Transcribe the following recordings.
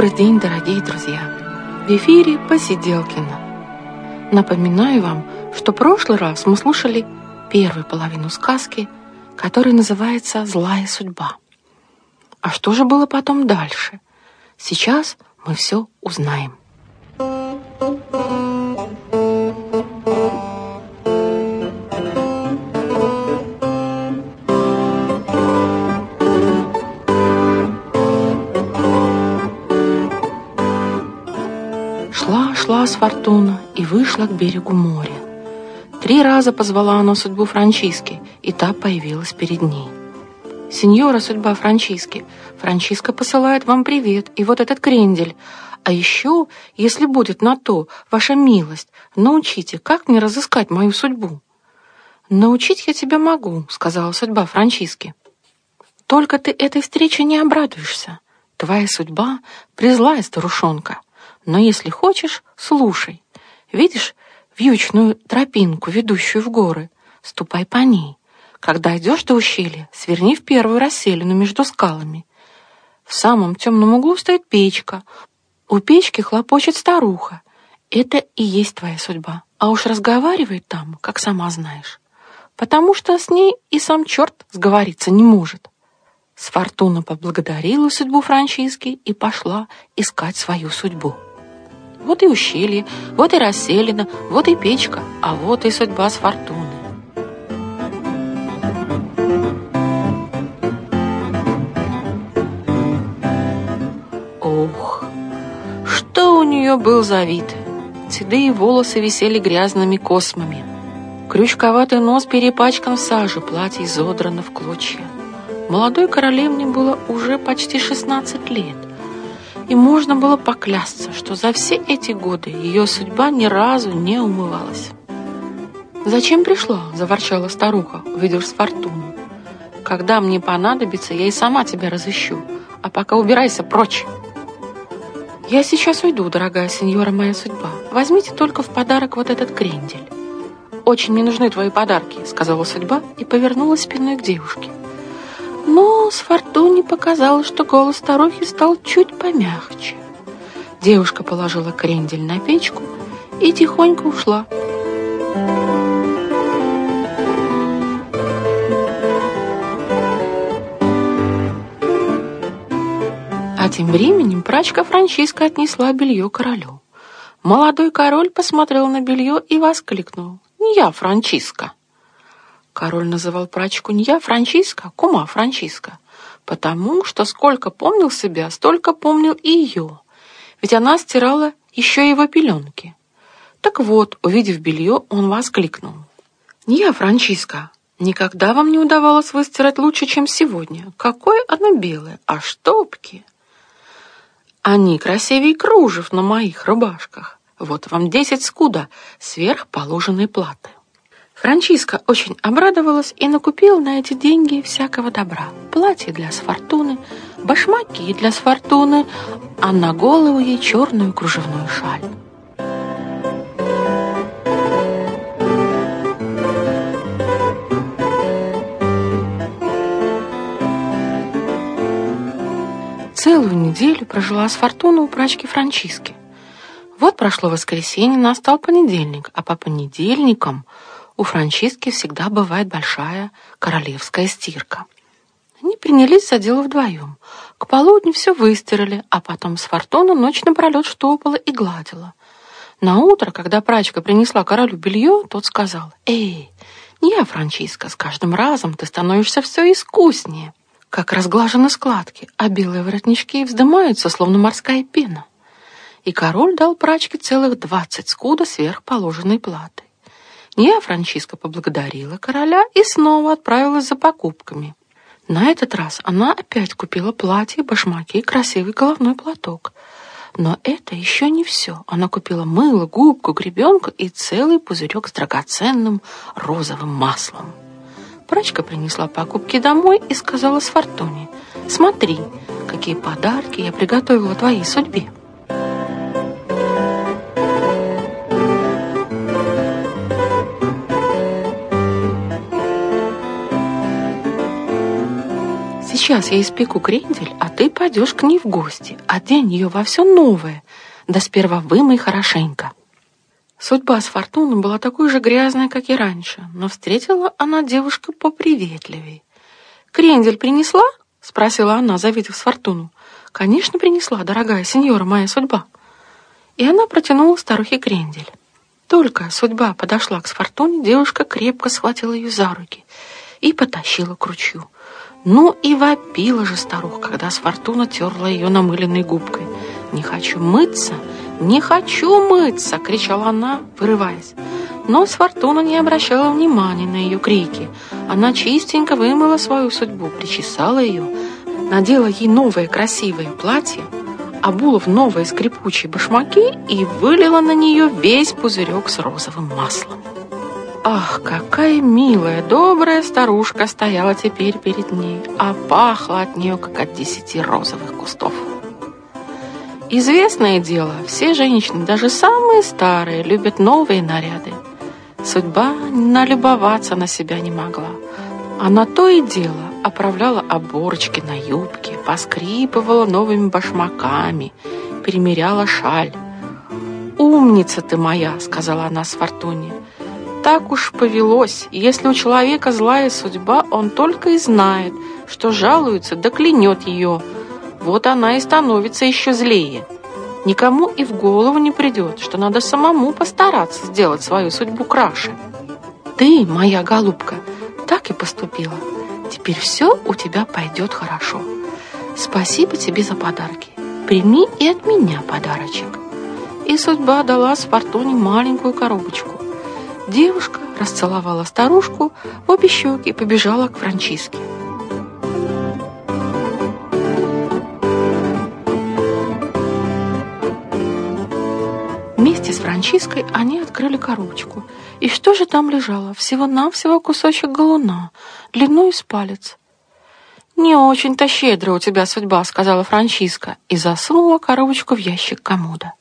Добрый день, дорогие друзья! В эфире Посиделкина. Напоминаю вам, что прошлый раз мы слушали первую половину сказки, которая называется «Злая судьба». А что же было потом дальше? Сейчас мы все узнаем. Фортуна и вышла к берегу моря. Три раза позвала она судьбу Франчиски, и та появилась перед ней. «Сеньора, судьба Франчиски, Франчиска посылает вам привет, и вот этот крендель. А еще, если будет на то ваша милость, научите, как мне разыскать мою судьбу». «Научить я тебя могу», — сказала судьба Франчиски. «Только ты этой встрече не обрадуешься. Твоя судьба — призлая старушонка». Но если хочешь, слушай. Видишь вьючную тропинку, ведущую в горы? Ступай по ней. Когда идешь до ущелья, сверни в первую расселину между скалами. В самом темном углу стоит печка. У печки хлопочет старуха. Это и есть твоя судьба. А уж разговаривает там, как сама знаешь. Потому что с ней и сам черт сговориться не может. Сфортуна поблагодарила судьбу Франчиски и пошла искать свою судьбу. Вот и ущелье, вот и расселина, вот и печка, а вот и судьба с фортуны. Ох, что у нее был за вид! Седые волосы висели грязными космами. Крючковатый нос перепачкан в саже, платье изодрано в клочья. Молодой королевне было уже почти 16 лет и можно было поклясться, что за все эти годы ее судьба ни разу не умывалась. «Зачем пришла?» – заворчала старуха, увидев с фортуну. «Когда мне понадобится, я и сама тебя разыщу, а пока убирайся прочь!» «Я сейчас уйду, дорогая сеньора моя судьба. Возьмите только в подарок вот этот крендель». «Очень мне нужны твои подарки», — сказала судьба и повернулась спиной к девушке. Но с Фортуне показалось, что голос старухи стал чуть помягче. Девушка положила крендель на печку и тихонько ушла. А тем временем прачка Франчиска отнесла белье королю. Молодой король посмотрел на белье и воскликнул. «Не я, Франчиска!» Король называл прачку не я Франчиска, а кума Франчиска, потому что сколько помнил себя, столько помнил и ее, ведь она стирала еще его пеленки. Так вот, увидев белье, он воскликнул. «Не я, Франчиска, никогда вам не удавалось выстирать лучше, чем сегодня. Какое оно белое, а штопки!» «Они красивее кружев на моих рубашках. Вот вам десять скуда сверх положенной платы». Франчиска очень обрадовалась и накупила на эти деньги всякого добра. Платье для Сфортуны, башмаки для Сфортуны, а на голову ей черную кружевную шаль. Целую неделю прожила с Фортуной у прачки Франчиски. Вот прошло воскресенье, настал понедельник, а по понедельникам – у Франчиски всегда бывает большая королевская стирка. Они принялись за дело вдвоем. К полудню все выстирали, а потом с фортуна ночь напролет штопала и гладила. На утро, когда прачка принесла королю белье, тот сказал, «Эй, не Франчиска, с каждым разом ты становишься все искуснее, как разглажены складки, а белые воротнички вздымаются, словно морская пена». И король дал прачке целых двадцать скуда сверх положенной платы. Я, Франчиска, поблагодарила короля и снова отправилась за покупками. На этот раз она опять купила платье, башмаки и красивый головной платок. Но это еще не все. Она купила мыло, губку, гребенку и целый пузырек с драгоценным розовым маслом. Прачка принесла покупки домой и сказала с Фортуне, «Смотри, какие подарки я приготовила твоей судьбе». Сейчас я испеку крендель, а ты пойдешь к ней в гости. Одень ее во все новое, да сперва вымой хорошенько». Судьба с Фортуной была такой же грязной, как и раньше, но встретила она девушку поприветливей. «Крендель принесла?» — спросила она, завидев с Фортуну. «Конечно, принесла, дорогая сеньора, моя судьба». И она протянула старухе крендель. Только судьба подошла к Сфортуне, девушка крепко схватила ее за руки и потащила к ручью. Ну и вопила же старуха, когда Сфортуна терла ее намыленной губкой. «Не хочу мыться, не хочу мыться!» — кричала она, вырываясь. Но Сфортуна не обращала внимания на ее крики. Она чистенько вымыла свою судьбу, причесала ее, надела ей новое красивое платье, обула в новые скрипучие башмаки и вылила на нее весь пузырек с розовым маслом. Ах, какая милая, добрая старушка стояла теперь перед ней, а пахло от нее, как от десяти розовых кустов. Известное дело, все женщины, даже самые старые, любят новые наряды. Судьба налюбоваться на себя не могла. Она то и дело оправляла оборочки на юбке, поскрипывала новыми башмаками, примеряла шаль. «Умница ты моя!» — сказала она с Фортуне. «Так уж повелось. Если у человека злая судьба, он только и знает, что жалуется, да клянет ее. Вот она и становится еще злее. Никому и в голову не придет, что надо самому постараться сделать свою судьбу краше. Ты, моя голубка, так и поступила. Теперь все у тебя пойдет хорошо. Спасибо тебе за подарки. Прими и от меня подарочек. И судьба дала с Фортуне маленькую коробочку. Девушка расцеловала старушку в обе щеки и побежала к Франчиске. Вместе с Франчиской они открыли коробочку. И что же там лежало? Всего-навсего кусочек галуна, длиной с палец. «Не очень-то щедро у тебя судьба», — сказала Франчиска и засунула коробочку в ящик комода.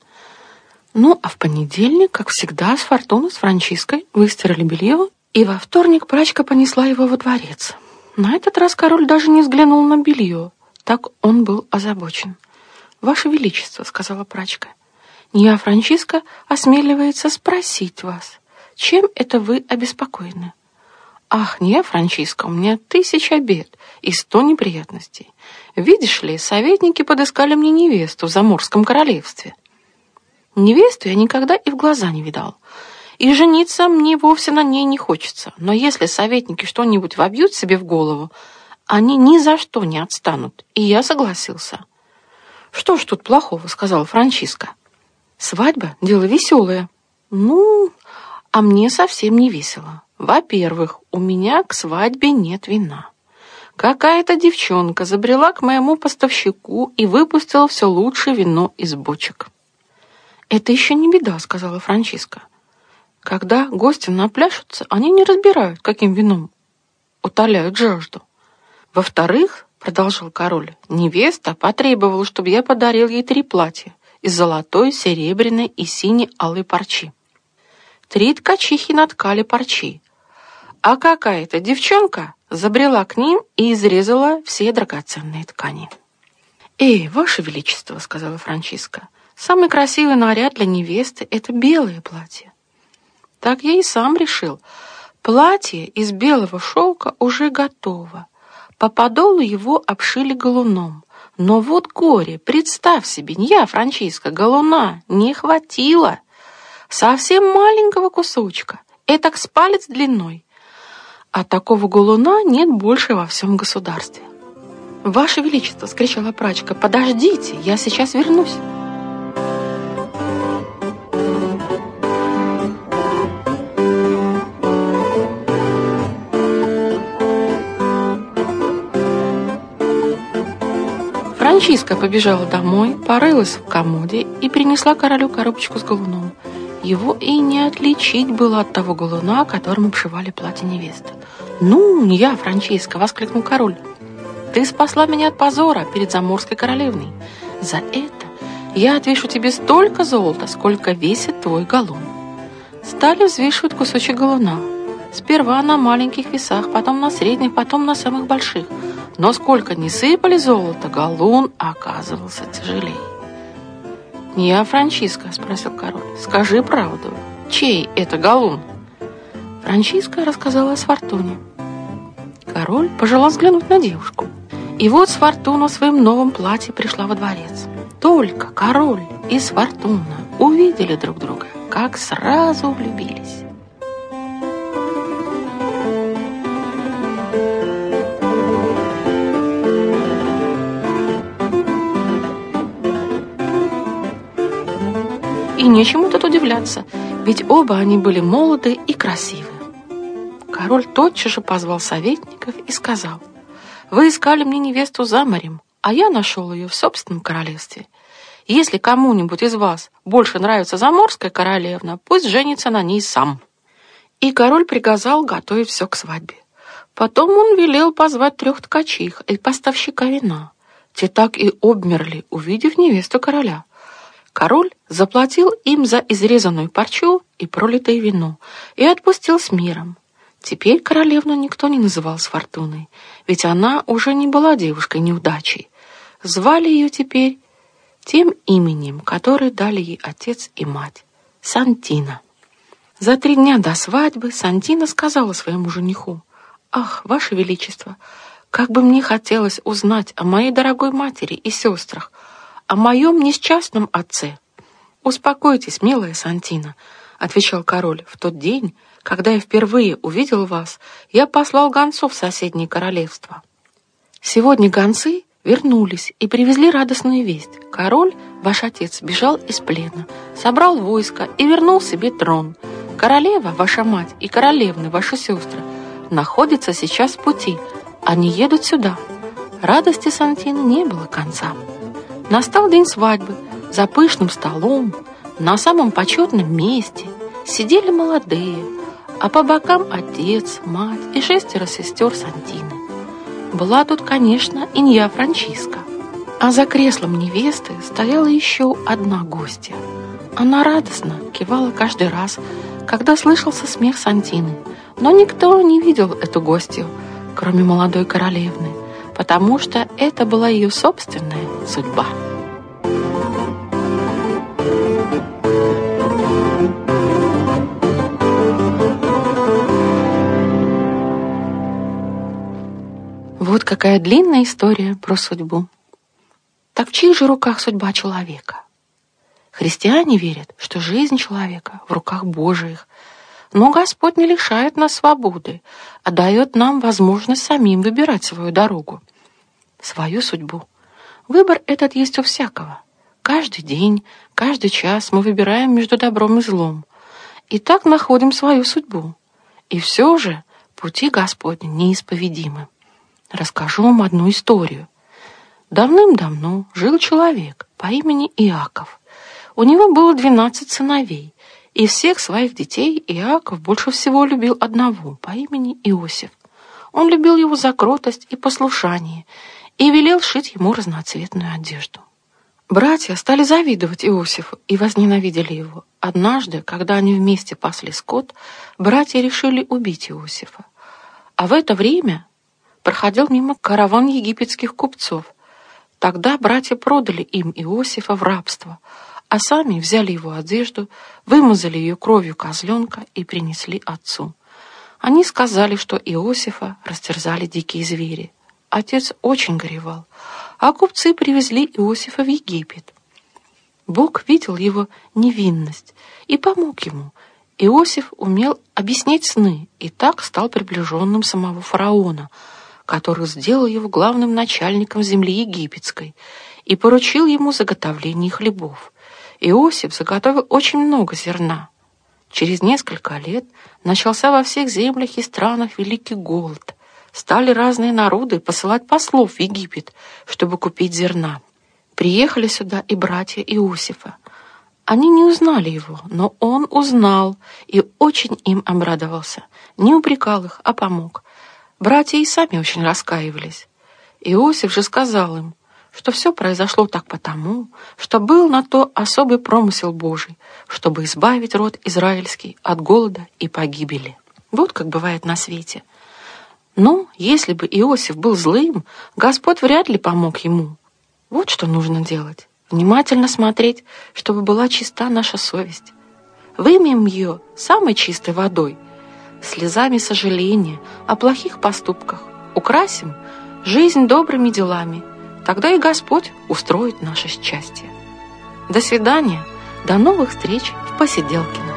Ну, а в понедельник, как всегда, с Фортуной, с Франчиской выстирали белье, и во вторник прачка понесла его во дворец. На этот раз король даже не взглянул на белье, так он был озабочен. «Ваше Величество», — сказала прачка, — «не я, Франчиска, осмеливается спросить вас, чем это вы обеспокоены?» «Ах, не, Франчиско, у меня тысяча бед и сто неприятностей. Видишь ли, советники подыскали мне невесту в Заморском королевстве. Невесту я никогда и в глаза не видал. И жениться мне вовсе на ней не хочется. Но если советники что-нибудь вобьют себе в голову, они ни за что не отстанут. И я согласился. «Что ж тут плохого?» — сказала Франчиска. «Свадьба — дело веселое». «Ну, а мне совсем не весело. Во-первых, у меня к свадьбе нет вина. Какая-то девчонка забрела к моему поставщику и выпустила все лучшее вино из бочек. «Это еще не беда», — сказала Франчиска. «Когда гости напляшутся, они не разбирают, каким вином утоляют жажду. Во-вторых, — продолжал король, — невеста потребовала, чтобы я подарил ей три платья из золотой, серебряной и синей алой парчи. Три ткачихи наткали парчи, а какая-то девчонка забрела к ним и изрезала все драгоценные ткани. «Эй, Ваше Величество», — сказала Франчиска, — «самый красивый наряд для невесты — это белое платье». Так я и сам решил. Платье из белого шелка уже готово. По подолу его обшили галуном. Но вот горе, представь себе, не я, Франчиска, галуна не хватило. Совсем маленького кусочка, этак с палец длиной. А такого голуна нет больше во всем государстве. «Ваше Величество!» — скричала прачка. «Подождите, я сейчас вернусь!» Франчиска побежала домой, порылась в комоде и принесла королю коробочку с голуном. Его и не отличить было от того голуна, которым обшивали платье невесты. «Ну, не я, Франческа!» — воскликнул король. «Ты спасла меня от позора перед заморской королевной. За это я отвешу тебе столько золота, сколько весит твой галун». Стали взвешивать кусочек галуна. Сперва на маленьких весах, потом на средних, потом на самых больших. Но сколько ни сыпали золото, галун оказывался тяжелее. «Не я, Франчиско?» – спросил король. «Скажи правду. Чей это галун?» Франчиска рассказала о Свартуне. Король пожелал взглянуть на девушку. И вот Свартуна в своем новом платье пришла во дворец. Только король и Свартуна увидели друг друга, как сразу влюбились. Нечему тут удивляться, ведь оба они были молоды и красивы. Король тотчас же позвал советников и сказал, «Вы искали мне невесту за морем, а я нашел ее в собственном королевстве. Если кому-нибудь из вас больше нравится заморская королевна, пусть женится на ней сам». И король приказал готовить все к свадьбе. Потом он велел позвать трех ткачих и поставщика вина. Те так и обмерли, увидев невесту короля. Король заплатил им за изрезанную парчу и пролитое вино и отпустил с миром. Теперь королевну никто не называл с Фортуной, ведь она уже не была девушкой-неудачей. Звали ее теперь тем именем, которое дали ей отец и мать — Сантина. За три дня до свадьбы Сантина сказала своему жениху, «Ах, Ваше Величество, как бы мне хотелось узнать о моей дорогой матери и сестрах, о моем несчастном отце. Успокойтесь, милая Сантина, отвечал король. В тот день, когда я впервые увидел вас, я послал гонцов в соседнее королевство. Сегодня гонцы вернулись и привезли радостную весть. Король, ваш отец, бежал из плена, собрал войско и вернул себе трон. Королева, ваша мать, и королевны, ваши сестры, находятся сейчас в пути. Они едут сюда. Радости Сантины не было конца. Настал день свадьбы. За пышным столом, на самом почетном месте, сидели молодые, а по бокам отец, мать и шестеро сестер Сантины. Была тут, конечно, Инья Франчиска. А за креслом невесты стояла еще одна гостья. Она радостно кивала каждый раз, когда слышался смех Сантины, но никто не видел эту гостью, кроме молодой королевны потому что это была ее собственная судьба. Вот какая длинная история про судьбу. Так в чьих же руках судьба человека? Христиане верят, что жизнь человека в руках Божиих, но Господь не лишает нас свободы, а дает нам возможность самим выбирать свою дорогу свою судьбу. Выбор этот есть у всякого. Каждый день, каждый час мы выбираем между добром и злом. И так находим свою судьбу. И все же пути Господни неисповедимы. Расскажу вам одну историю. Давным-давно жил человек по имени Иаков. У него было двенадцать сыновей. и всех своих детей Иаков больше всего любил одного по имени Иосиф. Он любил его за кротость и послушание – и велел шить ему разноцветную одежду. Братья стали завидовать Иосифу и возненавидели его. Однажды, когда они вместе пасли скот, братья решили убить Иосифа. А в это время проходил мимо караван египетских купцов. Тогда братья продали им Иосифа в рабство, а сами взяли его одежду, вымазали ее кровью козленка и принесли отцу. Они сказали, что Иосифа растерзали дикие звери. Отец очень горевал, а купцы привезли Иосифа в Египет. Бог видел его невинность и помог ему. Иосиф умел объяснять сны и так стал приближенным самого фараона, который сделал его главным начальником земли египетской и поручил ему заготовление хлебов. Иосиф заготовил очень много зерна. Через несколько лет начался во всех землях и странах великий голод – стали разные народы посылать послов в Египет, чтобы купить зерна. Приехали сюда и братья Иосифа. Они не узнали его, но он узнал и очень им обрадовался. Не упрекал их, а помог. Братья и сами очень раскаивались. Иосиф же сказал им, что все произошло так потому, что был на то особый промысел Божий, чтобы избавить род израильский от голода и погибели. Вот как бывает на свете – Но если бы Иосиф был злым, Господь вряд ли помог ему. Вот что нужно делать. Внимательно смотреть, чтобы была чиста наша совесть. Вымем ее самой чистой водой, слезами сожаления о плохих поступках. Украсим жизнь добрыми делами. Тогда и Господь устроит наше счастье. До свидания. До новых встреч в посиделке.